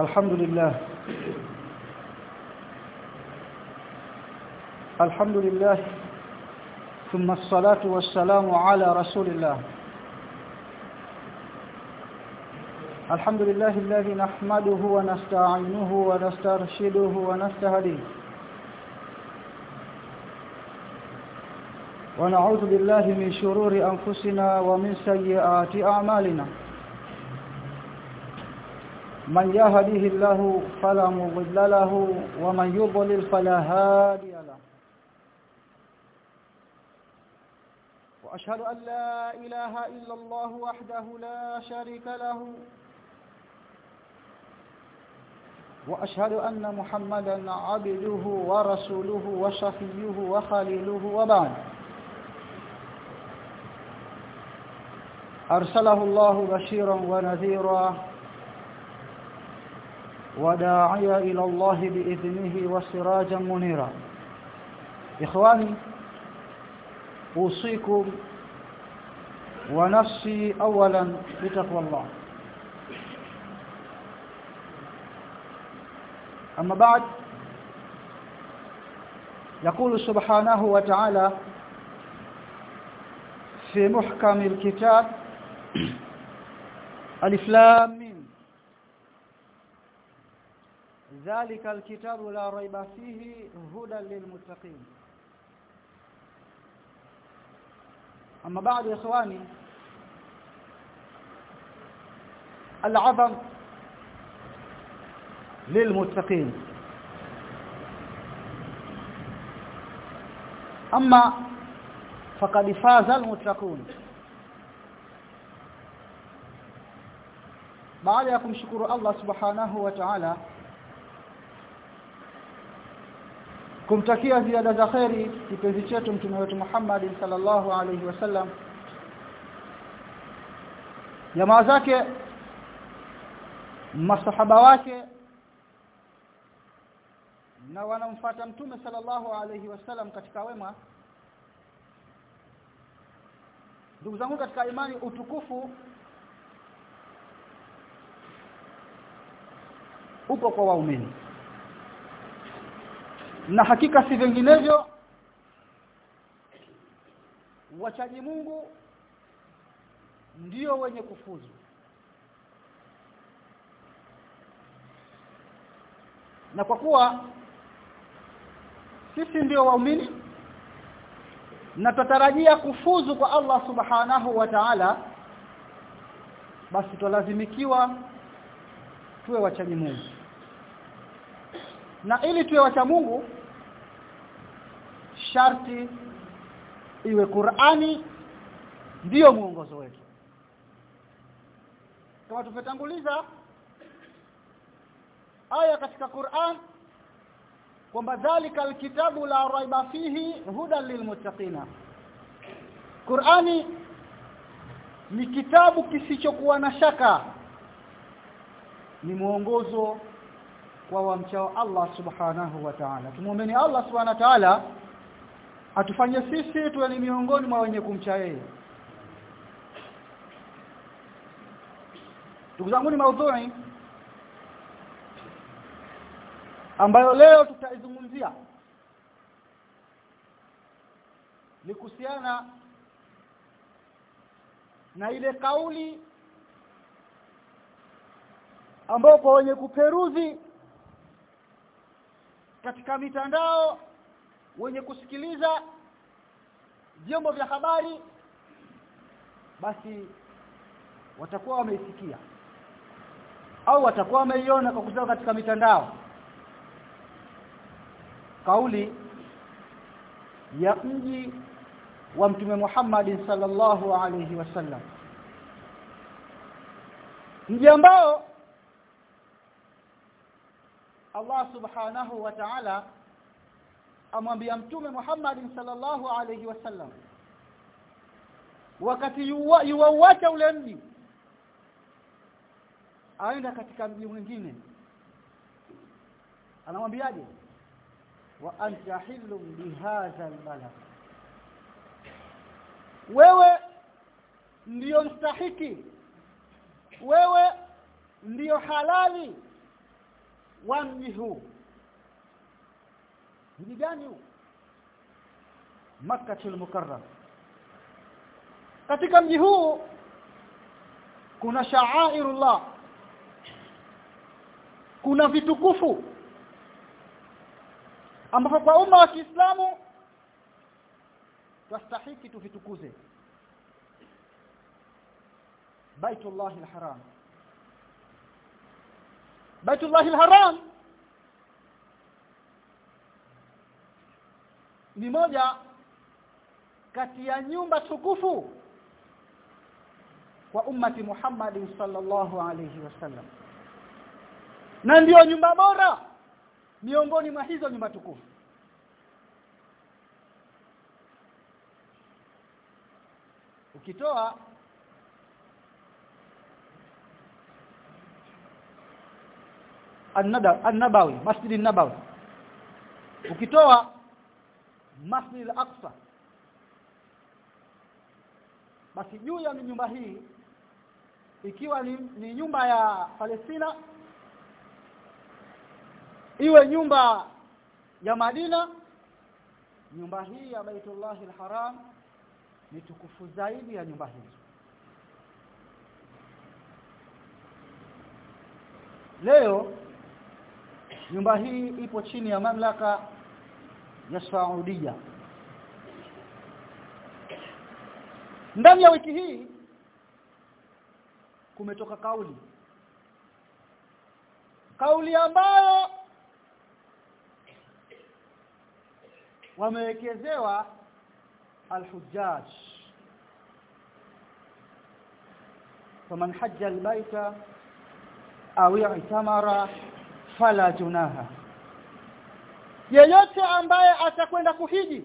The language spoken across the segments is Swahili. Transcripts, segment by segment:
الحمد لله. الحمد لله. ثم الصلاة والسلام على رسول الله. الحمد لله الذي نحمده ونستعينه ونسترشده ونستهديه. ونعوذ بالله من شرور أنفسنا ومن سيئات أعمالنا. من يهده الله فلا مضل له ومن يضلل فلا هادي له. وأشهد أن لا إله إلا الله وحده لا شريك له. وأشهد أن محمدا عبده ورسوله وشفيه وخليله وبعد. أرسله الله بشيرا ونذيرا. وداعيا إلى الله بإذنه وسراجا منيرا. إخواني أوصيكم ونفسي أولا بتقوى الله. أما بعد يقول سبحانه وتعالى في محكم الكتاب ألف ذلك الكتاب لا ريب فيه هدى للمتقين. أما بعد يا إخواني العظم للمتقين. أما فقد فاز المتقون. baada ya kumshukuru subhanahu wa ta'ala kumtakia ziada za kheri kipenzi chetu mtume wetu Muhammad sallallahu alaihi wasallam jamaa zake masahaba wake na wanamfuata mtume sallallahu alaihi wasallam katika wema. Ndugu zangu katika imani utukufu upo kwa waumini na hakika si vinginevyo wachaji Mungu ndio wenye kufuzu. Na kwa kuwa sisi ndio waumini na tutarajia kufuzu kwa Allah subhanahu wa ta'ala basi tulazimikiwa tuwe wachaji Mungu. Na ili tuwe wacha Mungu sharti iwe Qur'ani ndiyo mwongozo wetu. Kama tumetanguliza aya katika Qur'an kwamba dhalika alkitabu la raiba fihi hudan lilmuttaqina Qur'ani ni kitabu kisichokuwa na shaka ni mwongozo kwa wamchao Allah subhanahu wa ta'ala. Tumuombeeni Allah subhanahu wa ta'ala atufanye sisi tuwe ni miongoni mwa wenye kumcha yeye. Ndugu zangu ni maudhui ambayo leo tutaizungumzia ni kuhusiana na ile kauli ambayo kwa wenye kuperuzi katika mitandao wenye kusikiliza vyombo vya habari basi watakuwa wameisikia au watakuwa wameiona kwa kutoka katika mitandao. Kauli ya mji wa mtume Muhammad sallallahu alaihi wasallam mji ambao Allah subhanahu wa ta'ala amwambia mtume Muhammad sallallahu alayhi wasallam wakati yuwauacha ule mji aenda katika mji mwingine. Anamwambiaje? Wa anta hilum bihadha albalad wewe ndiyo mstahiki. Wewe ndiyo halali wa mji huu mji gani huu? Makkatul Mukarram. Katika mji huu kuna sha'airullah. Kuna vitukufu ambapo kwa umma wa Kiislamu twastahiki tuvitukuze. Baitullah al-Haram. Baitullah al-Haram ni moja kati ya nyumba tukufu kwa ummati Muhammad sallallahu alayhi wasallam na ndiyo nyumba bora miongoni mwa hizo nyumba tukufu. Ukitoa an-Nabawi Masjid an-Nabawi. Ukitoa Masjid al-Aqsa. Basi juu ya nyumba hii ikiwa ni, ni nyumba ya Palestina iwe nyumba ya Madina nyumba hii ya Baitullah al-Haram ni tukufu zaidi ya nyumba hizo. Leo nyumba hii ipo chini ya mamlaka ya Saudia ndani ya wiki hii kumetoka kauli. Kauli ambayo wamewekezewa alhujjaj. Faman hajja albayta au i'tamara fala junaha yeyote ambaye atakwenda kuhiji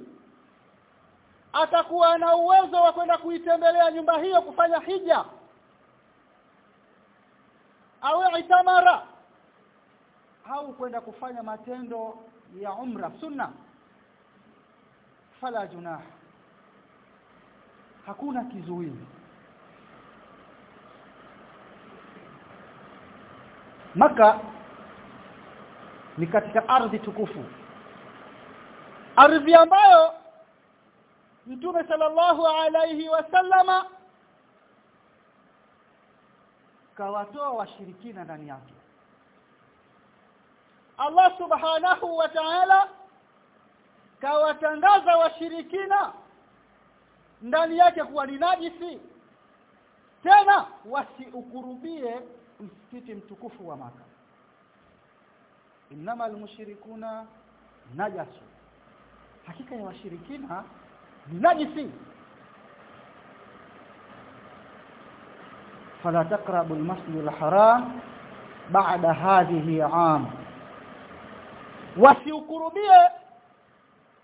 atakuwa na uwezo wa kwenda kuitembelea nyumba hiyo kufanya hija. Au itamara au kwenda kufanya matendo ya umra sunna. Fala junah hakuna kizuizi. Maka ni katika ardhi tukufu ardhi ambayo Mtume sallallahu alayhi wasallama kawatoa washirikina ndani yake. Allah subhanahu wa ta'ala kawatangaza washirikina ndani yake kuwa ni najisi. Tena wasiukurubie msikiti mtukufu wa maka. Innamal mushrikuna najasu hakika ya washirikina. Ni najisi fala taqrabu almasjid alharam ba'da hadhihi 'am wasiukurubie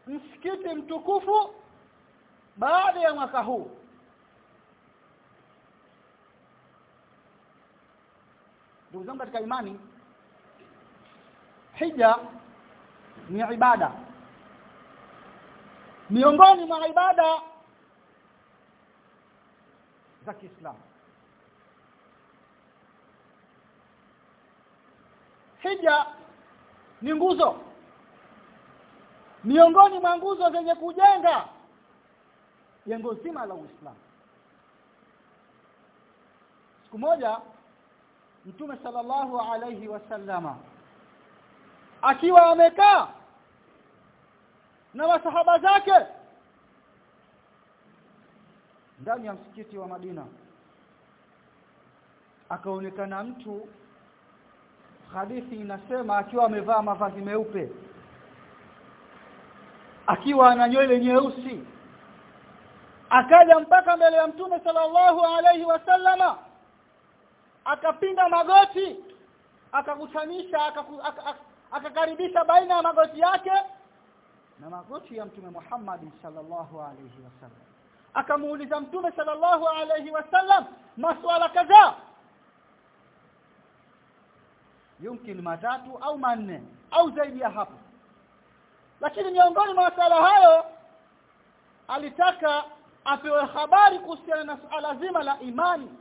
msikiti mtukufu baada ya mwaka huu. Ndugu zangu katika imani hija ni ibada miongoni mwa ibada za Kiislamu. Hija ni nguzo. Miongoni mwa nguzo zenye kujenga jengo zima la Uislamu. Siku moja Mtume sallallahu alayhi wasallama akiwa amekaa na masahaba zake. Ndani ya msikiti wa Madina akaonekana mtu hadithi inasema akiwa amevaa mavazi meupe akiwa ana nywele nyeusi akaja mpaka mbele ya mtume sallallahu alaihi wasallama akapinda magoti akakutanisha akakaribisha aka, aka baina ya magoti yake na magoti ya mtume Muhammad sallallahu alaihi wasallam akamuuliza mtume sallallahu alaihi wasallam maswala kadhaa. Yumkin matatu au manne au zaidi ya hapo. Lakini miongoni mwa masala hayo alitaka apewe habari kuhusiana na suala zima la imani.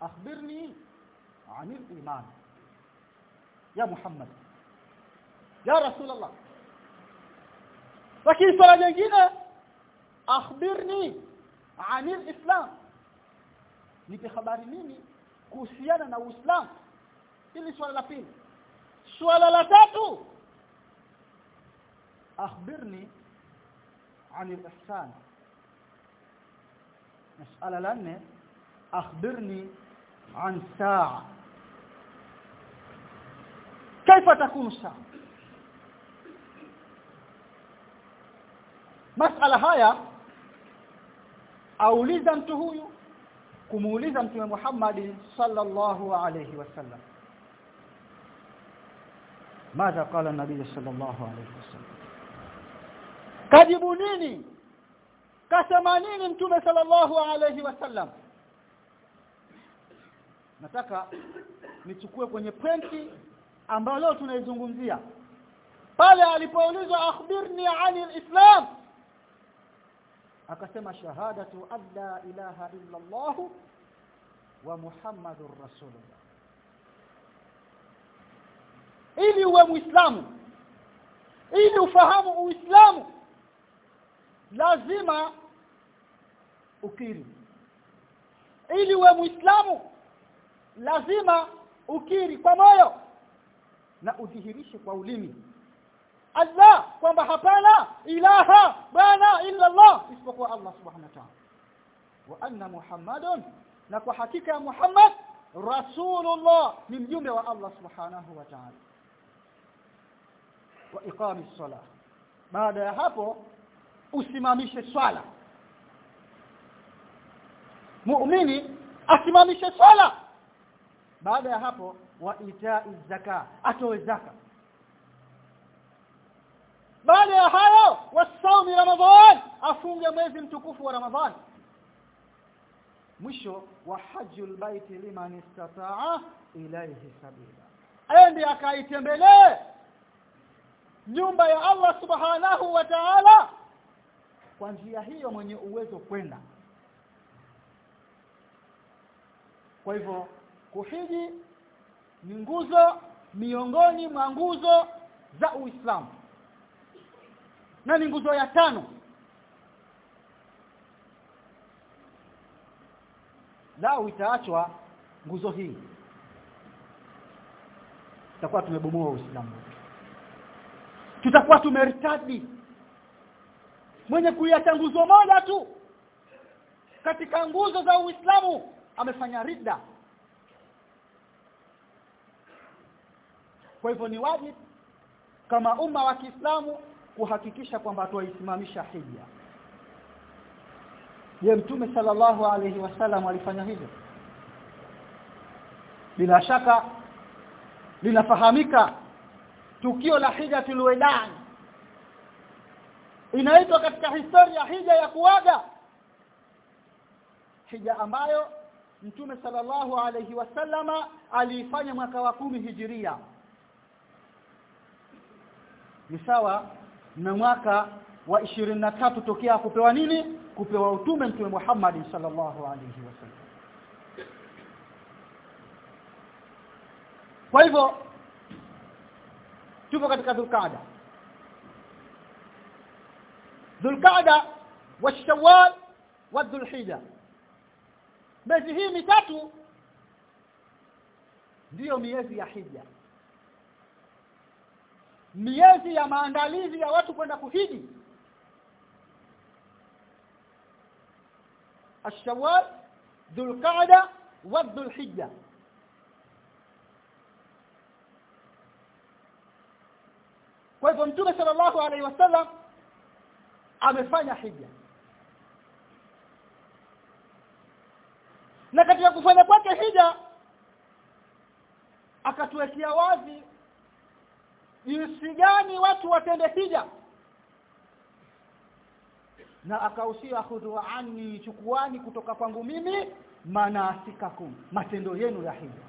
Akhbirni anil iman. Ya Muhammad. Ya Rasulullah lakini swala jingine akhbirni anil islam nipe habari nini kuhusiana na uislamu hili swala la pili swala la tatu akhbirni anil ihsan مسألة لأنه أخبرني عن ساعة كيف تكون الساعة مسألة haya auliza mtu huyu kumuuliza mtume Muhammad sallallahu alayhi wasallam ماذا قال النبي صلى الله عليه وسلم kajibu nini kasema nini mtume sallallahu alayhi wasallam nataka nichukue kwenye pointi ambayo leo tunaizungumzia pale alipoulizwa akhbirni anil islam akasema shahadatu an la ilaha illa allah wa muhammadur rasulullah. Ili uwe muislamu ili ufahamu uislamu lazima ukiri. Ili uwe muislamu lazima ukiri kwa moyo na udhihirishe kwa ulimi Allah kwamba hapana ilaha bana illa Allah isipokuwa Allah subhanahu wa ta'ala. Wa anna muhammadun na kwa hakika ya Muhammad rasulullah ni mjumbe wa Allah subhanahu wa ta'ala. Wa iqami salah baada ya hapo usimamishe swala. Muumini asimamishe swala. Baada ya hapo wa itai zaka atoe zaka baada ya hayo wasaumi ramadhan afunge mwezi mtukufu wa ramadhan. Mwisho wa hajjul baiti liman istataa ilayhi sabila. Aende akaitembelee nyumba ya Allah subhanahu wa ta'ala. Kwa njia hiyo mwenye uwezo kwenda. Kwa hivyo kuhiji ni nguzo miongoni mwa nguzo za Uislamu na ni nguzo ya tano. Lao itaachwa nguzo hii. Tutakuwa tumebomoa Uislamu tutakuwa tumeritadi. Mwenye kuiacha nguzo moja tu katika nguzo za Uislamu amefanya rida. Kwa hivyo ni wajibu kama umma wa Kiislamu kuhakikisha kwamba tuisimamisha hija. Ye mtume sallallahu alayhi wasallam alifanya hivyo? Bila shaka linafahamika tukio la hija tulwedan inaitwa katika historia hija ya kuaga. Hija ambayo mtume sallallahu alayhi wasallama aliifanya mwaka wa kumi hijiria. Ni sawa na mwaka wa 23 tokea kupewa nini? Kupewa utume mtume Muhammad sallallahu alaihi wasallam kwa hivyo tupo katika dhulqaada. Dhulqaada wa shawwal wa dhulhijja. Miezi hii mitatu ndiyo miezi ya hija miezi ya maandalizi ya watu kwenda kuhiji. Ashawal Dhulqa'da wa Dhulhijja. Kwa hivyo Mtume sallallahu alaihi wasallam amefanya hija. Na katika kufanya kwake hija akatuwekea wazi jinsi gani watu watende hija. Na akausia khudhu anni chukuani kutoka kwangu mimi manasikakum matendo yenu ya hija.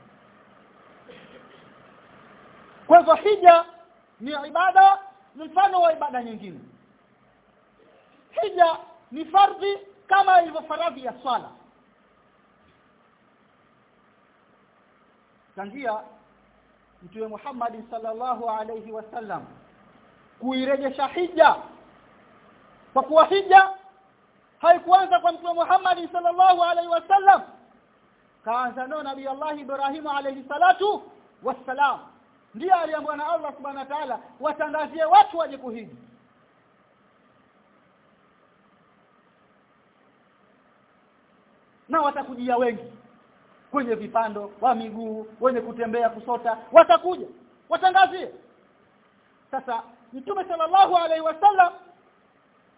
Kwa hivyo hija ni ibada ni mfano wa ibada nyingine. Hija ni fardhi kama ilivyo faradhi ya swala mtume Muhammad sallallahu alayhi wasallam kuirejesha hija. Kwa kuwa hija haikuanza kwa mtume Muhammad sallallahu alaihi wasallam kaanza nao nabii Allah Ibrahim alayhi salatu wassalam ndiye aliambiwa na Allah subhanahu wa ta'ala watangazie watu waje kuhiji. Na watakujia wengi kwenye vipando wa miguu wenye kutembea kusota. Watakuja watangazie. Sasa mtume sallallahu alaihi wasallam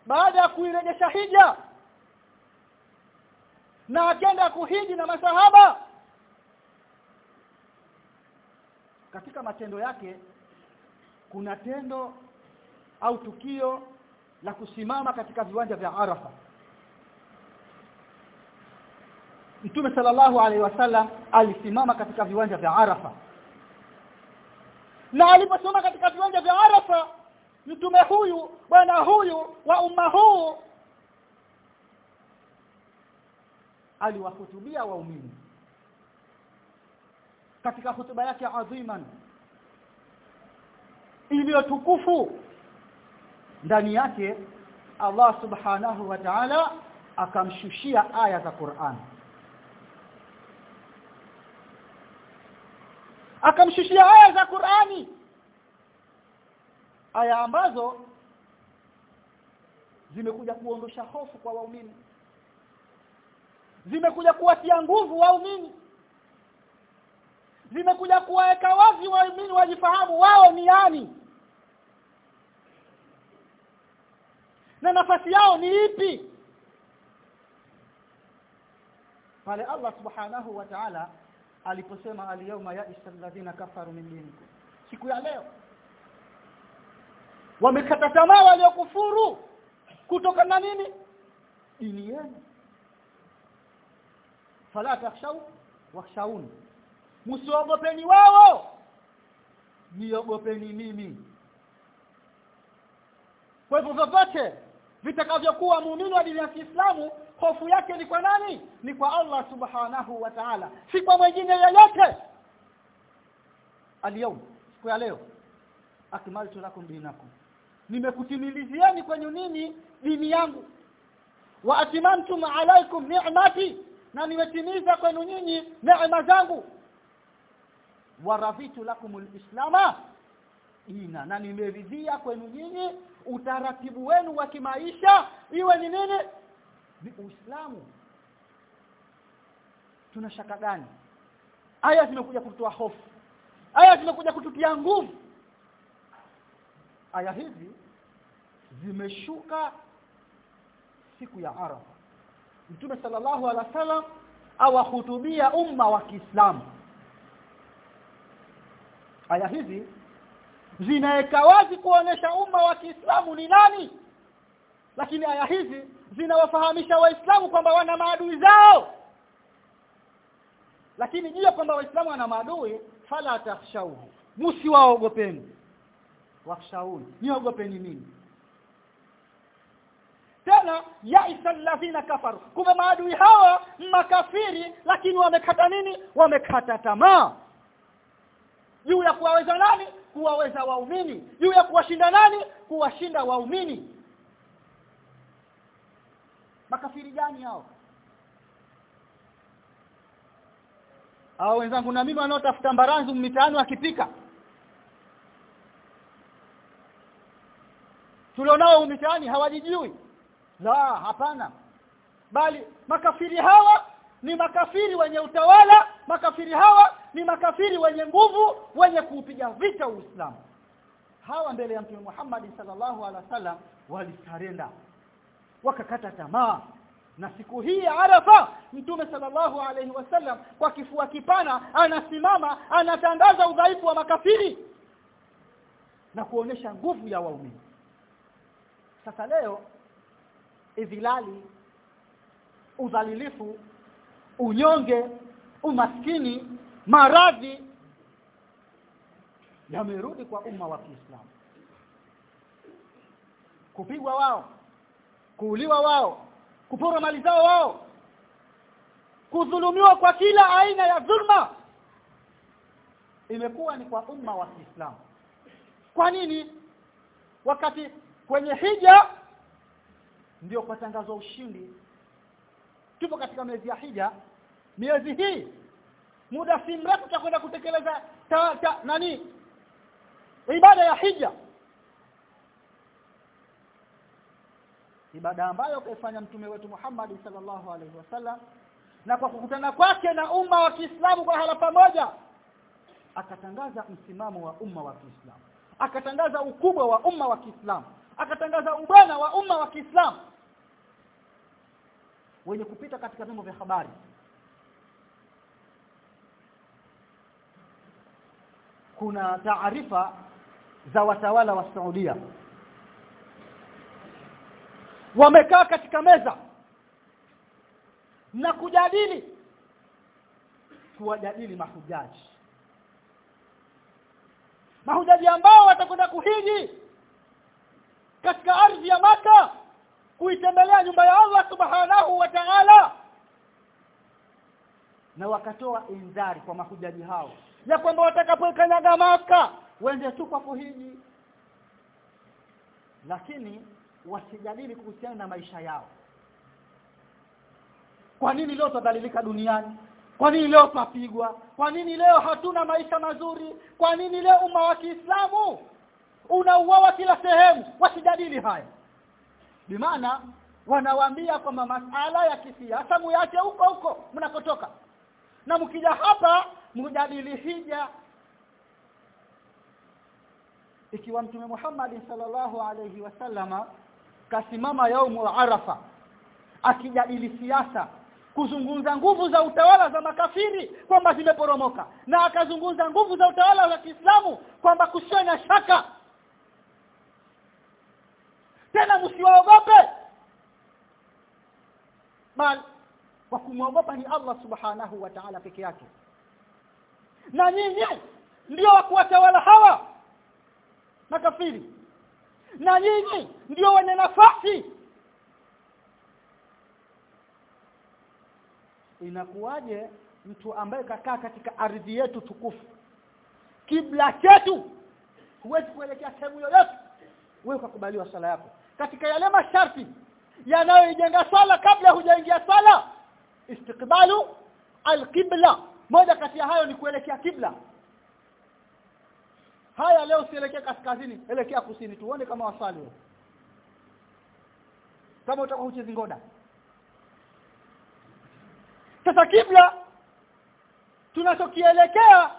baada ya kuirejesha hija na akenda kuhiji na masahaba katika matendo yake kuna tendo au tukio la kusimama katika viwanja vya Arafa Mtume sallallahu alaihi wasallam alisimama katika viwanja vya Arafa. Na aliposimama katika viwanja vya Arafa mtume huyu bwana huyu wa umma huu aliwahutubia waumini. Katika hutuba yake adhiman iliyotukufu ndani yake Allah subhanahu wa ta'ala akamshushia aya za Qur'an akamshushia aya za Qur'ani. Aya ambazo zimekuja kuondosha hofu kwa waumini. Zimekuja kuwatia nguvu waumini. Zimekuja kuwaweka wazi waumini wajifahamu wao ni yani na nafasi yao ni ipi? Pale Allah subhanahu wa ta'ala aliposema al-yawma ya'isa alladhina kafaru min dinikum. Siku ya leo. Wamekata tamaa waliokufuru kutoka na nini? Dini yenu. Fala takhshaw wakhshawun msiogopeni wao. Niogopeni mimi. Kwa hivyo vyovyote vitakavyokuwa muumini wa dini ya Kiislamu hofu yake ni kwa nani? Ni kwa Allah subhanahu wa ta'ala. Si kwa mwingine yeyote. Aliyom siku ya leo. Akmaltu lakum dinakum. Nimekutimilizieni kwenye nini? Dini yangu. Wa atimamtum alaikum ni'mati. Na nimetimiza kwenu nyinyi neema zangu. Wa rafitu lakumul islama dina na nimeridhia kwenu nyinyi utaratibu wenu wa kimaisha. Iwe ni nini ni uislamu. Tuna shaka gani? Aya zimekuja kutoa hofu. Aya zimekuja kututia nguvu. Aya hizi zimeshuka siku ya Arafa. Mtume sallallahu alaihi wasallam awahutubia umma wa Kiislamu. Aya hizi zinaweka wazi kuonesha umma wa Kiislamu ni nani lakini aya hizi zinawafahamisha waislamu kwamba wana maadui zao. Lakini jua kwamba waislamu wana maadui fala takhshawhu msiwaogopeni. Wakhshawuni niogopeni nini? Tena yaisa alladhina kafaru kumbe maadui hawa makafiri lakini wamekata nini? Wamekata tamaa. Juu ya kuwaweza nani? Kuwaweza waumini. Juu ya kuwashinda nani? Kuwashinda waumini makafiri gani hao? Hao wenzangu na mimi wanaotafuta mbaranzu mitaani akipika tulionao mitaani hawajijui. La hapana. Bali makafiri hawa ni makafiri wenye utawala makafiri hawa ni makafiri wenye nguvu wenye kuupiga vita Uislamu. Hawa mbele ya Mtume Muhammad sallallahu alaihi wasallam walisarenda wakakata tamaa. Na siku hii ya Arafa Mtume sallallahu alaihi wasallam kwa kifua kipana anasimama anatangaza udhaifu wa makafiri na kuonesha nguvu ya waumini. Sasa leo idhilali udhalilifu unyonge umaskini maradhi yamerudi kwa umma wa Kiislamu. Kupigwa wao kuuliwa wao kuporwa mali zao wao kudhulumiwa kwa kila aina ya dhulma. Imekuwa ni kwa umma wa Kiislamu. Kwa nini? Wakati kwenye hija ndio patangazwa ushindi. Tupo katika miezi ya hija. Miezi hii muda si mrefu tutakwenda kutekeleza ta, ta, nani? Ibada ya hija ibada ambayo kaifanya mtume wetu Muhammad sallallahu alaihi wasallam na kwa kukutana kwake na umma wa Kiislamu kwa hala pamoja akatangaza msimamo wa umma wa Kiislamu akatangaza ukubwa wa umma wa Kiislamu akatangaza ubwana wa umma wa Kiislamu wenye kupita katika vyombo vya habari. Kuna taarifa za watawala wa Saudia wamekaa katika meza na kujadili. Kuwajadili mahujaji mahujaji ambao watakwenda kuhiji katika ardhi ya maka kuitembelea nyumba ya Allah subhanahu wa ta'ala na wakatoa indhari kwa mahujaji hao ya kwamba watakapokanyaga maka wende tu kwa kuhiji. Lakini wasijadili kuhusiana na maisha yao. Kwa nini leo tudhalilika duniani? Kwa nini leo tupigwa kwa nini leo hatuna maisha mazuri? Kwa nini leo umma wa Kiislamu unauawa kila sehemu? Wasijadili haya bimaana wanawaambia kwamba masala ya kisiasa muyache huko huko mnakotoka. Na mkija hapa mjadili hija. Ikiwa mtume Muhammad sallallahu alayhi wasallama kasimama yaumu arafa akijadili siasa kuzungumza nguvu za utawala za makafiri kwamba zimeporomoka na akazungumza nguvu za utawala za Kiislamu kwamba kusiwe na shaka. Tena msiwaogope. Bali kwa kumwogopa ni Allah subhanahu wa ta'ala peke yake. Na nyinyi ndio wa kuwatawala hawa makafiri na nyinyi ndio wenye nafasi. Inakuwaje mtu ambaye kakaa katika ardhi yetu tukufu? Kibla chetu huwezi kuelekea sehemu yoyote. Wewe ukakubaliwa sala yako. Katika yale masharti yanayoijenga swala kabla hujaingia swala istiqbalu alqibla. Moja kati ya hayo ni kuelekea kibla haya leo sielekea kaskazini elekea kusini tuone kama wasali kama utakuwa uchezi sasa kibla tunachokielekea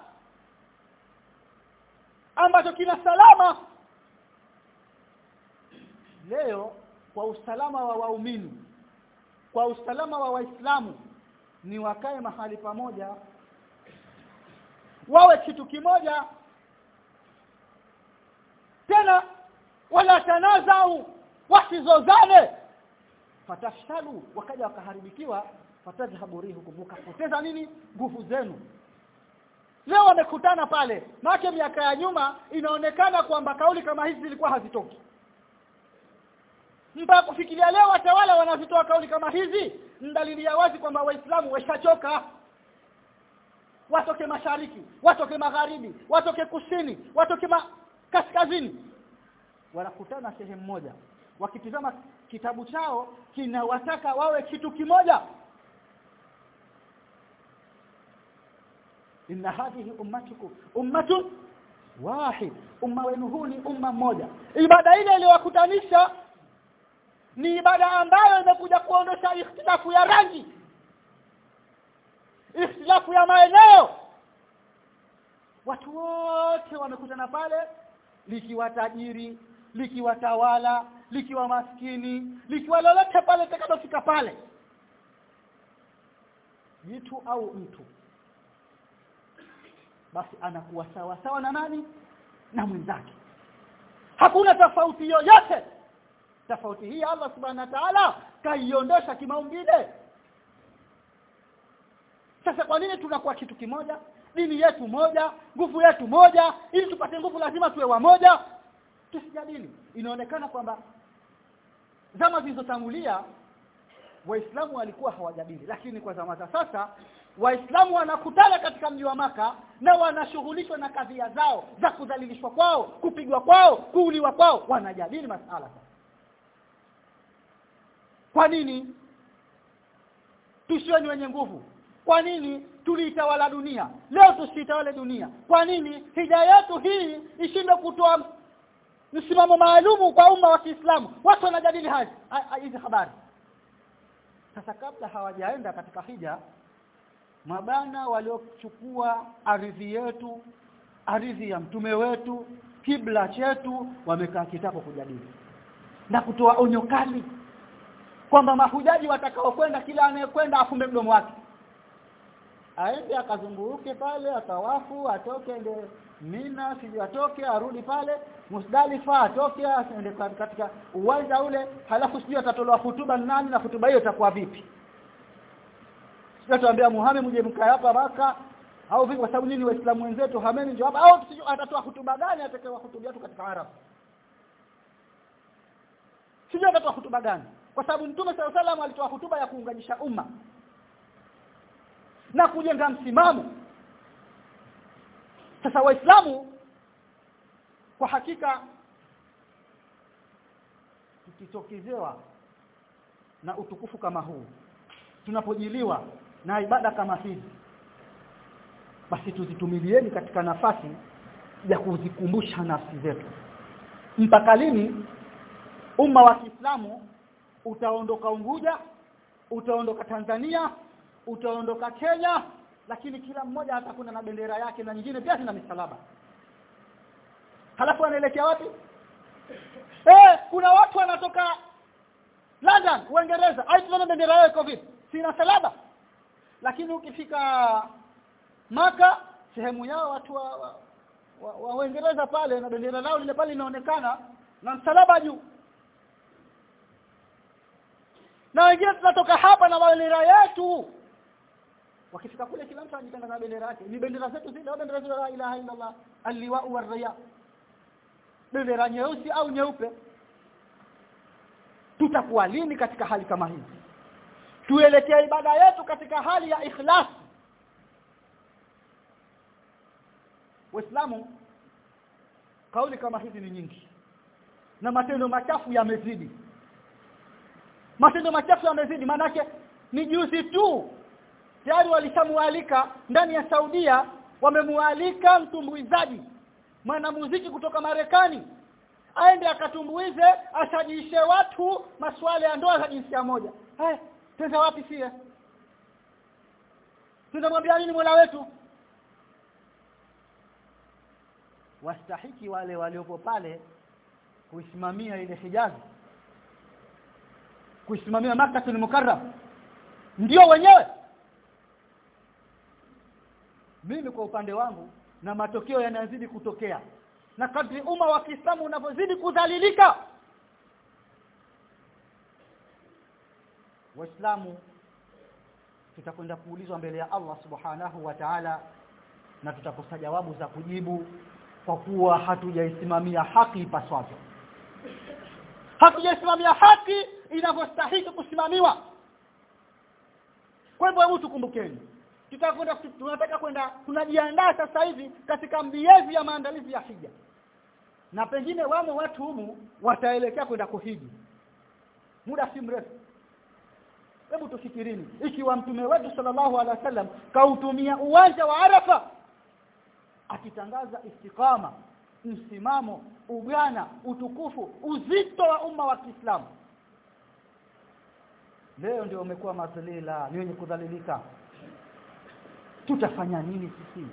ambacho kina salama leo kwa usalama wa waumini kwa usalama wa waislamu ni wakae mahali pamoja wawe kitu kimoja tena wala tanazau wasizozane fatashtalu wakaja wakaharibikiwa. Fatadhhabu rihukum mukapoteza nini? Nguvu zenu. Leo wamekutana pale maana miaka ya nyuma inaonekana kwamba kauli kama hizi zilikuwa hazitoki. Mpaka kufikiria leo watawala wanazitoa kauli kama hizi dalili ya wazi kwamba waislamu washachoka watoke mashariki watoke magharibi watoke kusini watoke ma kaskazini. Wanakutana sehemu moja. Wakitizama kitabu chao kinawataka wawe kitu kimoja. Inna hadhihi ummatukum ummatu wahid. Umma wenu huu ni umma mmoja. Ibada ile iliyowakutanisha ni ibada ambayo imekuja kuondosha ikhtilafu ya rangi ikhtilafu ya maeneo. Watu wote wamekutana pale likiwa tajiri likiwa tawala likiwa maskini likiwa lolote pale takadofika pale. Jitu au mtu basi anakuwa sawa sawa na nani? Na mwenzake. Hakuna tofauti yoyote. Tofauti hii Allah subhanahu wa ta'ala kaiondosha kimaumbile. Sasa kwa nini tunakuwa kitu kimoja dini yetu moja nguvu yetu moja ili tupate nguvu lazima tuwe wamoja tusijadili. Inaonekana kwamba zama zilizotangulia waislamu walikuwa hawajadili. Lakini kwa zama za sasa waislamu wanakutana katika mji wa maka na wanashughulishwa na kadhia zao za kudhalilishwa kwao kupigwa kwao kuuliwa kwao. Wanajadili masala kwa nini? Tusiwe ni wenye nguvu. Kwa nini tuliitawala dunia. Leo tusiitawale dunia. Kwa nini? Hija yetu hii ishindwe kutoa msimamo maalumu kwa umma wa Kiislamu. Watu wanajadili haji hizi habari. Sasa kabla hawajaenda katika hija mabana waliochukua ardhi yetu ardhi ya mtume wetu kibla chetu wamekaa kitako kujadili na kutoa onyo kali kwamba mahujaji watakaokwenda kila anayekwenda afumbe mdomo wake aende akazunguruke pale atawafu atoke ende Mina sije atoke arudi pale. Musdalifa atoke aende katika uwanja ule halafu sijui atatolewa hutuba nani na hutuba hiyo itakuwa vipi. Sio tuambia Muhammad mje mkae hapa Maka au vipi kwa sababu nini waislamu wenzetu hameni hapa. Au sijui atatoa hutuba gani atakayewa hutuba yetu katika Arab sijui atatoa hutuba gani. Kwa sababu Mtume SAW alitoa hutuba ya kuunganisha umma na kujenga msimamo. Sasa waislamu kwa hakika tukitokezewa na utukufu kama huu tunapojiliwa na ibada kama hizi basi tuzitumilieni katika nafasi ya kuzikumbusha nafsi zetu. Mpaka lini umma wa Kiislamu utaondoka Unguja utaondoka Tanzania utaondoka Kenya lakini kila mmoja atakuwa na bendera yake na nyingine pia zina misalaba. Halafu anaelekea wapi? Eh kuna watu wanatoka London Uingereza. Aitwa bendera yao iko vipi? Sina salaba lakini ukifika maka sehemu yao watu wa, wa, wa, wa Uingereza pale na bendera lao lile pale linaonekana na msalaba juu. Na wengine tunatoka hapa na bendera yetu wakifika kule kila mtu anajitangaza na bendera yake. Ni bendera zetu zile bendera za la ilaha illa Allah alliwa warriya bendera nyeusi au nyeupe. Tutakuwa lini katika hali kama hizi tuelekea ibada yetu katika hali ya ikhlas. Waislamu kauli kama hizi ni nyingi. Na matendo machafu yamezidi. Matendo machafu yamezidi manake ni juzi tu tayari walishamualika ndani ya Saudia wamemualika mtumbuizaji mwanamuziki kutoka Marekani. Aende akatumbuize asajishe watu masuala ya ndoa za jinsia moja. Eh tenda wapi sie? Tunamwambia nini Mola wetu? Wastahiki wale waliopo pale kuisimamia ile hijazi kuisimamia Makkatul Mukarram. Ndio wenyewe mimi kwa upande wangu na matokeo yanazidi kutokea. Na kadri umma wa Kiislamu unavyozidi kudhalilika. Waislamu tutakwenda kuulizwa mbele ya Allah subhanahu wa ta'ala na tutakosa jawabu za kujibu kwa kuwa hatujaisimamia haki ipaswavyo. Hatujaisimamia haki inavyostahili kusimamiwa. Kwa hivyo hebu tukumbukeni tutakwenda tunataka kwenda tunajiandaa sasa hivi katika mbiezi ya maandalizi ya hija. Na pengine wamo watu humu wataelekea kwenda kuhiji. Muda si mrefu. Hebu tufikirini ikiwa mtume wetu sallallahu alaihi wasallam kautumia uwanja wa Arafa akitangaza istikama msimamo ugana utukufu uzito wa umma wa Kiislamu. Leo ndio umekuwa mazalila ni wenye kudhalilika tutafanya nini sisi?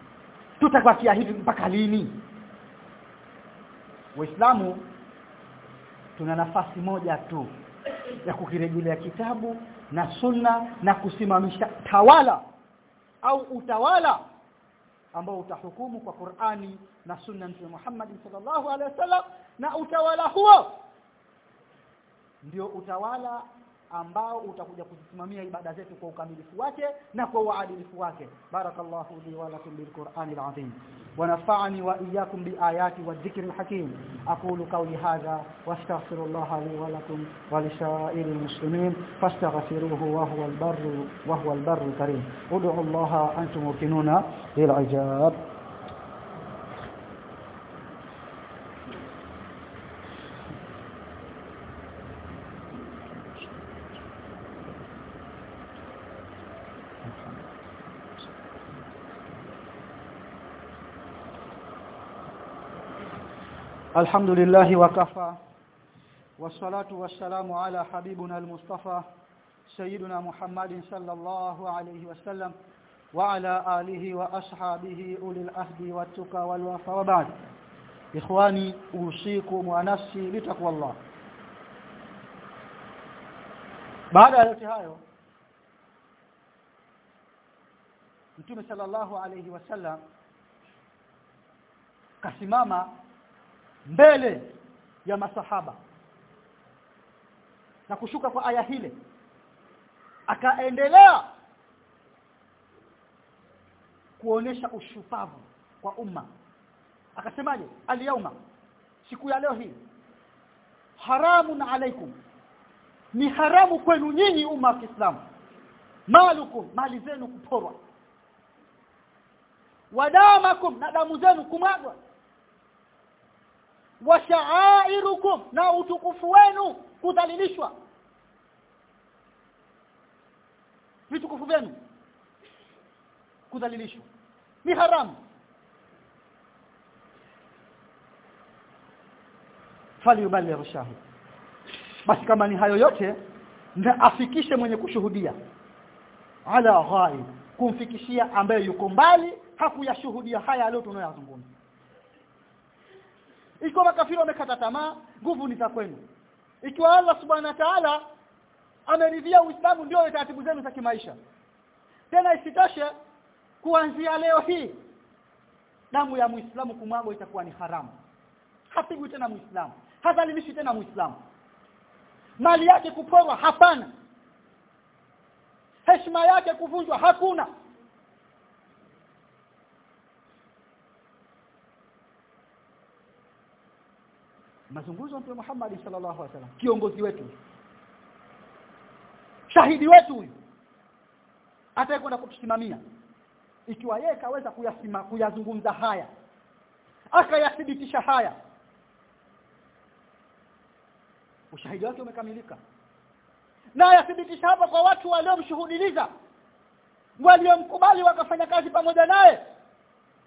Tutabakia hivi mpaka lini? Waislamu tuna nafasi moja tu ya kukirejelea kitabu na sunna na kusimamisha tawala au utawala ambao utahukumu kwa Qur'ani na sunna Mtume Muhammad sallallahu alaihi wasallam. Na utawala huo ndio utawala ambao utakuja kusimamia ibada zetu kwa ukamilifu wake na kwa uadilifu wake. Barakallahu li wa lakum bil qur'anil azim. Wa nafa'ani wa iyyakum bi ayati wa dhikril hakim. Aqulu qawli hadha wastaghfirullaha li wa lakum wa li sa'iril muslimin. Fastaghfiruhu wa huwa al barru الحمد لله وكفى والصلاة والسلام على حبيبنا المصطفى سيدنا محمد صلى الله عليه وسلم وعلى آله وأصحابه أولي الأهد والتقى والوفى وبعد إخواني أوصيكم ونفسي بتقوى الله بعد yote hayo Mtume sallallahu alayhi wasallam kasimama mbele ya masahaba na kushuka kwa aya hile akaendelea kuonesha ushupavu kwa umma. Akasemaje? Aliyauma siku ya leo hii haramun alaikum ni haramu kwenu nyinyi umma wa Kiislamu malukum mali zenu kuporwa wadamakum na damu zenu kumwagwa wa sha'airukum na utukufu wenu kudhalilishwa. Vitukufu vyenu kudhalilishwa. Ni haramu. Falyuballigh shahid. Basi kama ni hayo yote na afikishe mwenye kushuhudia. Ala ghaib. Kumfikishia ambaye yuko mbali hakuyashuhudia haya leo tunayozungumza ikiwa makafiri wamekata tamaa nguvu ni za kwenu. Ikiwa Allah subhanahu wa ta'ala ameridhia Uislamu ndio taratibu zenu za kimaisha. Tena isitoshe kuanzia leo hii damu ya Muislamu kumwaga itakuwa ni haramu. Hapigwi tena Muislamu. Hadhalimishi tena Muislamu. Mali yake kuporwa hapana. Heshima yake kuvunjwa hakuna mazungumzo Mtume Muhammad sallallahu alaihi wasallam. Kiongozi wetu. Shahidi wetu huyu. Atakwenda kutusimamia. Ikiwa yeye kaweza kuyasima kuyazungumza haya. Akayathibitisha haya. Ushahidi wake umekamilika. Na yathibitisha hapa kwa watu waliomshuhudiliza. Waliomkubali wakafanya kazi pamoja naye.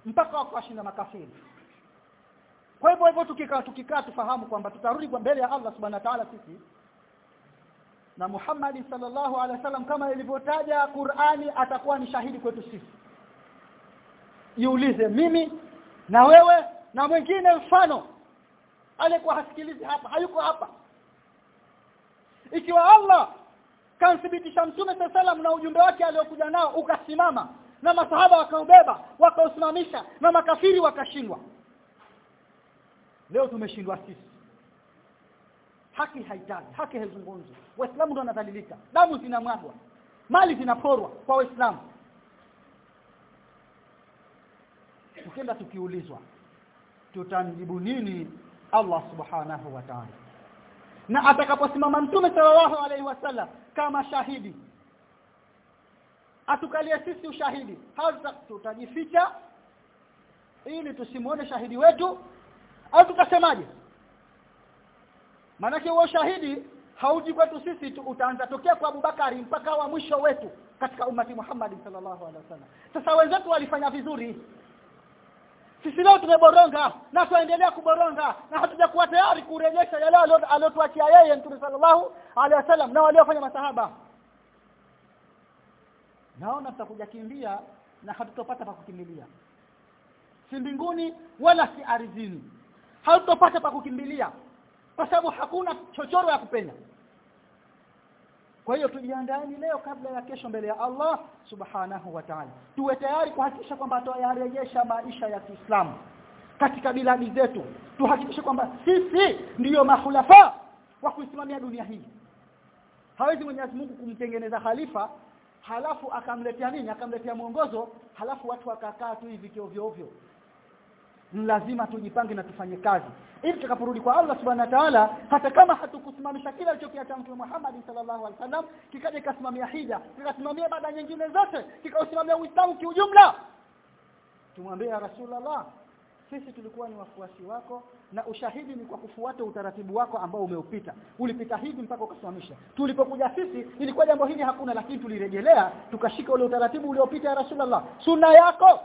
Mpaka wakawashinda makafiri kwa hivyo hivyo tukikaa tukikaa tufahamu kwamba tutarudi kwa mbele ya Allah subhanahu wa ta'ala sisi. Na Muhammad sallallahu alaihi wasallam kama ilivyotaja Qur'ani atakuwa ni shahidi kwetu sisi. Jiulize mimi na wewe na mwingine mfano. Aliyekuwa hasikilizi hapa hayuko hapa. Ikiwa Allah kamthibitisha mtume sallam na ujumbe wake aliokuja nao ukasimama na masahaba wakaubeba wakausimamisha na makafiri wakashindwa leo tumeshindwa sisi. Haki haitaji haki haizungumzwi waislamu ndio wanadhalilika. Damu zinamwagwa mali zinaporwa kwa waislamu. Ukienda tukiulizwa tutamjibu nini Allah subhanahu wa ta'ala? Na atakaposimama mtume sallallahu alaihi wasallam kama shahidi atukalie sisi ushahidi. Hata tutajificha ili tusimuone shahidi wetu au tukasemaje? Maanake huo shahidi hauji kwetu sisi tu, utaanza tokea kwa Abubakari mpaka wa mwisho wetu katika umati Muhammad sallallahu alaihi wasallam. Sasa wenzetu walifanya vizuri. Sisi leo tumeboronga na tuendelea kuboronga na hatujakuwa tayari kurejesha yale aliyotuachia yeye Mtume sallallahu alaihi wasallam na waliofanya masahaba. Naona tutakuja kimbia na hatutopata pa kukimbilia. Si mbinguni wala si ardhini hatutopata pa kukimbilia. Kwa sababu hakuna chochoro ya kupenya kwa hiyo tujiandaeni leo kabla ya kesho mbele ya Allah subhanahu wa ta'ala. Tuwe tayari kuhakikisha kwamba tutayarejesha maisha ya Kiislamu katika biladi zetu. Tuhakikishe kwamba sisi ndiyo mahulafa wa kuisimamia dunia hii. Hawezi Mwenyezi Mungu kumtengeneza khalifa halafu akamletea nini? Akamletea mwongozo halafu watu wakakaa tu hivi ovyo ovyo lazima tujipange na tufanye kazi. Ili tutakaporudi kwa Allah subhanahu wa ta'ala hata kama hatukusimamisha kila alichokiacha Mtume Muhammad sallallahu alaihi wasallam kikaja kasimamia hija kikasimamia baada nyingine zote kikausimamia Uislamu kiujumla. Tumwambie Rasulullah sisi tulikuwa ni wafuasi wako na ushahidi ni kwa kufuata utaratibu wako ambao umeupita. Ulipita hivi mpaka ukasimamisha tulipokuja sisi ilikuwa jambo hili hakuna lakini tulirejelea tukashika ule utaratibu uliopita ya Rasulullah. Sunna yako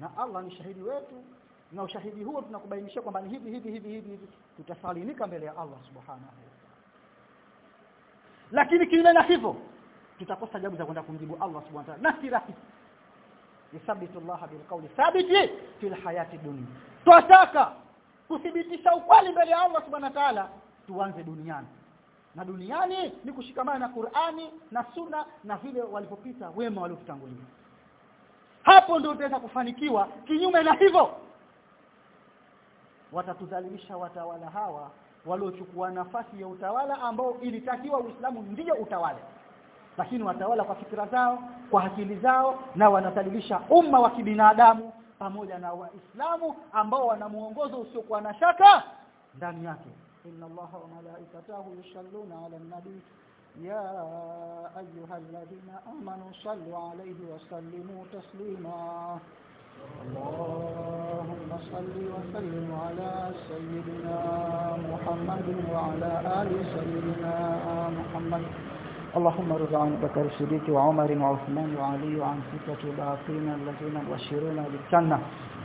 na Allah ni shahidi wetu na ushahidi huo tunakubainishia kwamba ni hivi hivi hivi hivi tutasalimika mbele ya Allah subhanahu lakini kinyume na hivyo tutakosa jabu za kwenda kumjibu Allah subhanahu wa ta'ala. Na si rahisi. Yuthabitu Allah bilqawli thabiti fil hayati dunya. Twataka kuthibitisha ukweli mbele ya Allah subhanahu wa ta'ala tuanze duniani. Na duniani ni kushikamana na Qur'ani na Sunna na vile walipopita wema waliotutangulia hapo ndio utaweza kufanikiwa. Kinyume na hivyo watatudhalilisha watawala hawa waliochukua nafasi ya utawala ambao ilitakiwa Uislamu ndiyo utawala lakini watawala kwa fikra zao kwa akili zao na wanadhalilisha umma wa kibinadamu pamoja na waislamu ambao wana muongozo usiokuwa na shaka ndani yake. Inna allaha wa malaikatahu yushalluna ala nabi يا أيها الذين آمنوا صلوا عليه وسلموا تسليما. اللهم صل وسلم على سيدنا محمد وعلى آل سيدنا محمد. اللهم ارض عن بكر الصديق وعمر وعثمان وعلي وعن ستة الباقين الذين يبشرون بالجنة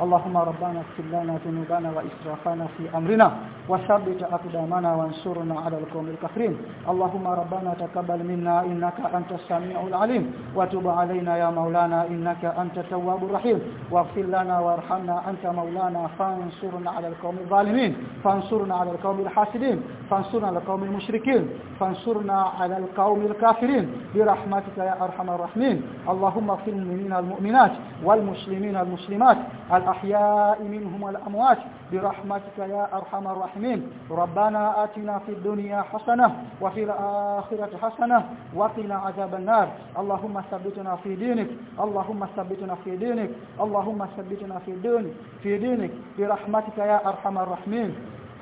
اللهم ربنا اغفر لنا ذنوبنا وإسرافنا في أمرنا وثبت أقدامنا وانصرنا على القوم الكافرين اللهم ربنا تقبل منا إنك أنت السميع العليم وتب علينا يا مولانا إنك أنت التواب الرحيم واغفر لنا وارحمنا أنت مولانا فانصرنا على القوم الظالمين فانصرنا على القوم الحاسدين فانصرنا على القوم المشركين فانصرنا على القوم الكافرين. برحمتك يا أرحم الراحمين. اللهم اغفر للمؤمنين والمؤمنات والمسلمين والمسلمات. الأحياء منهم والأموات. برحمتك يا أرحم الراحمين. ربنا آتنا في الدنيا حسنة وفي الآخرة حسنة وقنا عذاب النار. اللهم ثبتنا في دينك. اللهم ثبتنا في دينك. اللهم ثبتنا في دينك في دينك. برحمتك يا أرحم الراحمين.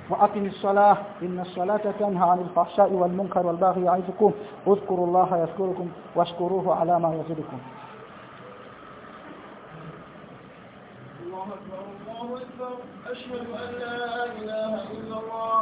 وأقم الصلاة. إن الصلاة تنهى عن الفحشاء والمنكر والباغي يعظكم. اذكروا الله يذكركم واشكروه على ما يزدكم. الله أكبر الله أكبر. أشهد أن لا إله إلا الله.